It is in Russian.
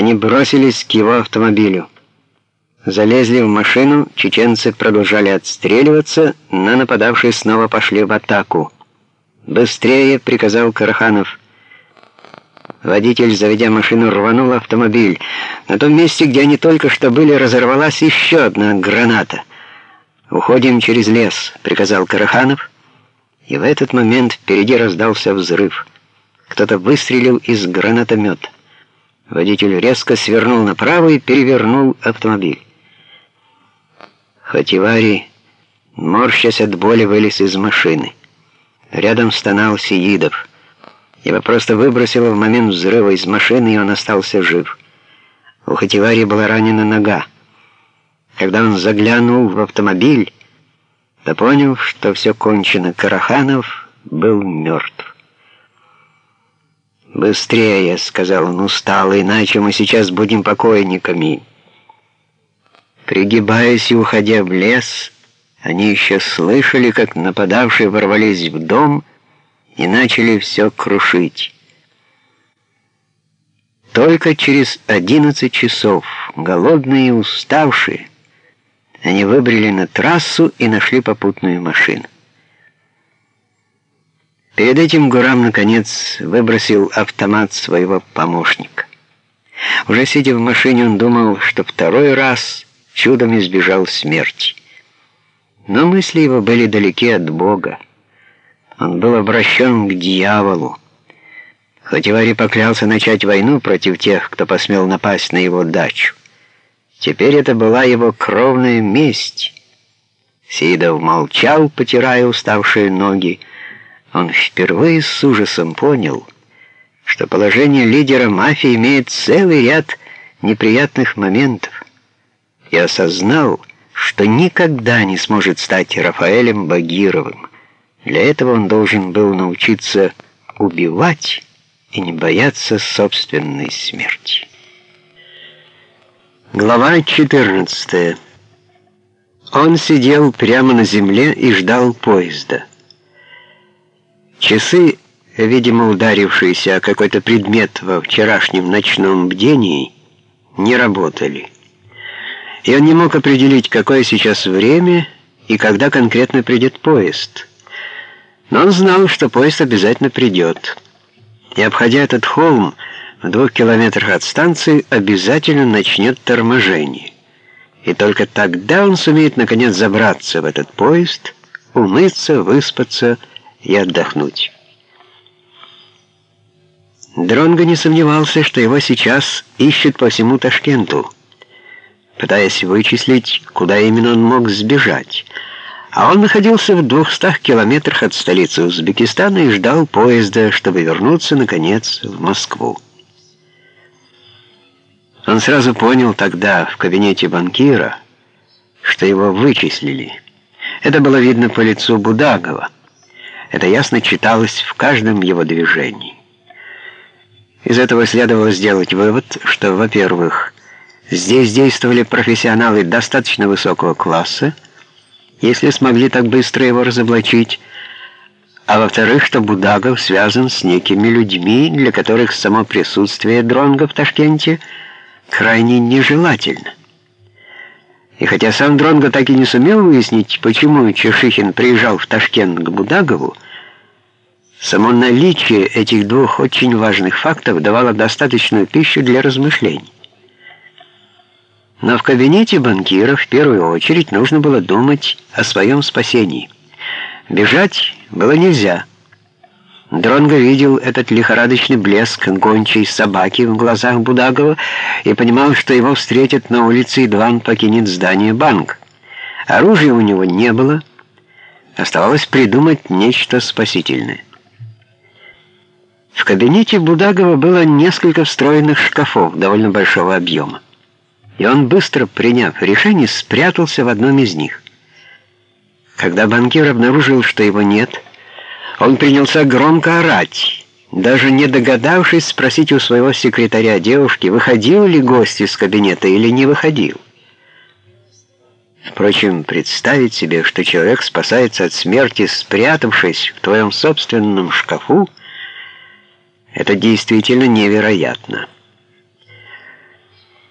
Они бросились к его автомобилю. Залезли в машину, чеченцы продолжали отстреливаться, но нападавшие снова пошли в атаку. «Быстрее!» — приказал Караханов. Водитель, заведя машину, рванул автомобиль. На том месте, где они только что были, разорвалась еще одна граната. «Уходим через лес», — приказал Караханов. И в этот момент впереди раздался взрыв. Кто-то выстрелил из гранатомета. Водитель резко свернул направо и перевернул автомобиль. Хативари, морщась от боли, вылез из машины. Рядом стонал Сиидов. Его просто выбросило в момент взрыва из машины, и он остался жив. У Хативари была ранена нога. Когда он заглянул в автомобиль, то понял, что все кончено. Караханов был мертв. «Быстрее», — сказал он устало, — «иначе мы сейчас будем покойниками». Пригибаясь и уходя в лес, они еще слышали, как нападавшие ворвались в дом и начали все крушить. Только через одиннадцать часов, голодные и уставшие, они выбрали на трассу и нашли попутную машину. Перед этим Гурам, наконец, выбросил автомат своего помощника. Уже сидя в машине, он думал, что второй раз чудом избежал смерти. Но мысли его были далеки от Бога. Он был обращен к дьяволу. Хоть Ивари поклялся начать войну против тех, кто посмел напасть на его дачу. Теперь это была его кровная месть. Сидов молчал, потирая уставшие ноги, он впервые с ужасом понял, что положение лидера мафии имеет целый ряд неприятных моментов, и осознал, что никогда не сможет стать Рафаэлем Багировым. Для этого он должен был научиться убивать и не бояться собственной смерти. Глава 14. Он сидел прямо на земле и ждал поезда. Часы, видимо, ударившиеся о какой-то предмет во вчерашнем ночном бдении, не работали. И он не мог определить, какое сейчас время и когда конкретно придет поезд. Но он знал, что поезд обязательно придет. И, обходя этот холм, в двух километрах от станции обязательно начнет торможение. И только тогда он сумеет, наконец, забраться в этот поезд, умыться, выспаться, и отдохнуть. Дронго не сомневался, что его сейчас ищут по всему Ташкенту, пытаясь вычислить, куда именно он мог сбежать. А он находился в двухстах километрах от столицы Узбекистана и ждал поезда, чтобы вернуться, наконец, в Москву. Он сразу понял тогда в кабинете банкира, что его вычислили. Это было видно по лицу Будагова. Это ясно читалось в каждом его движении. Из этого следовало сделать вывод, что, во-первых, здесь действовали профессионалы достаточно высокого класса, если смогли так быстро его разоблачить, а во-вторых, что Будагов связан с некими людьми, для которых само присутствие Дронга в Ташкенте крайне нежелательно. И хотя сам Дронго так и не сумел выяснить, почему Чешихин приезжал в Ташкент к Будагову, само наличие этих двух очень важных фактов давало достаточную пищу для размышлений. Но в кабинете банкира в первую очередь нужно было думать о своем спасении. Бежать было нельзя. Дронго видел этот лихорадочный блеск гончей собаки в глазах Будагова и понимал, что его встретят на улице, едва он покинет здание банка. Оружия у него не было. Оставалось придумать нечто спасительное. В кабинете Будагова было несколько встроенных шкафов довольно большого объема. И он, быстро приняв решение, спрятался в одном из них. Когда банкир обнаружил, что его нет, он принялся громко орать, даже не догадавшись спросить у своего секретаря девушки, выходил ли гость из кабинета или не выходил. Впрочем, представить себе, что человек спасается от смерти, спрятавшись в твоем собственном шкафу, это действительно невероятно.